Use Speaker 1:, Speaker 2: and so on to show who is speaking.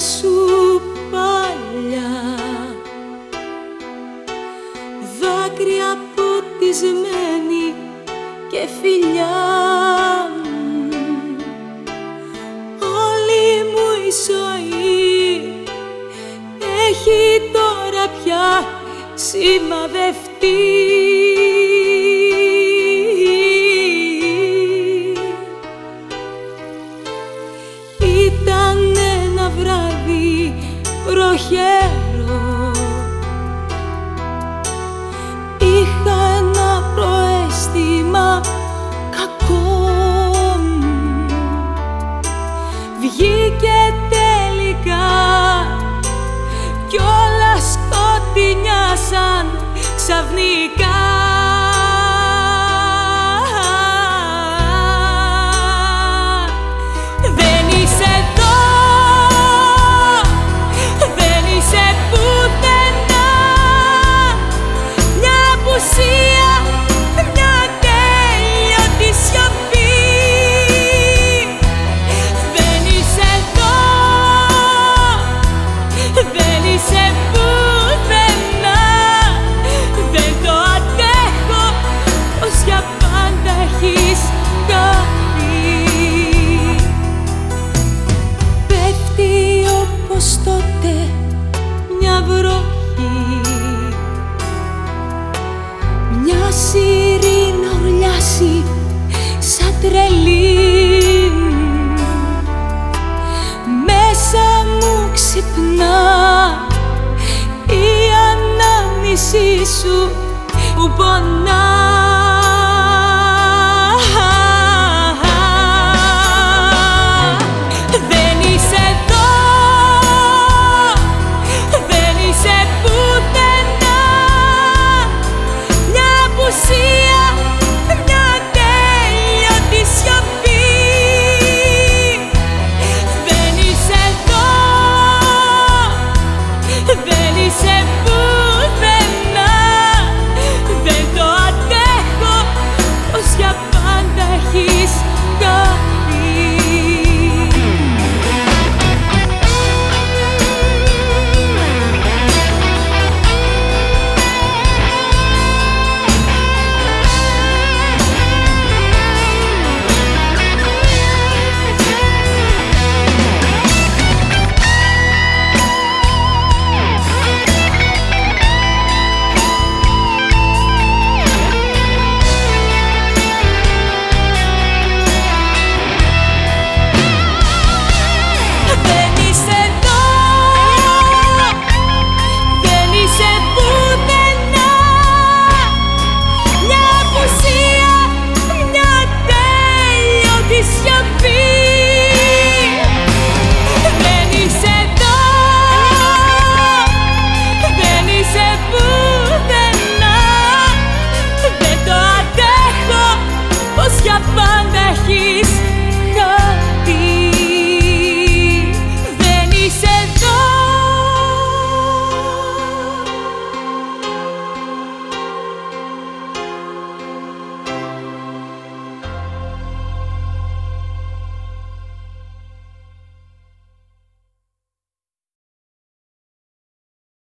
Speaker 1: σου παλιά. Δάκρυα ποτισμένη και φιλιά Όλη μου η ζωή έχει τώρα πια σημαδευτεί βροχερό Είχα ένα προαίσθημα κακό. Βγήκε σου που πονά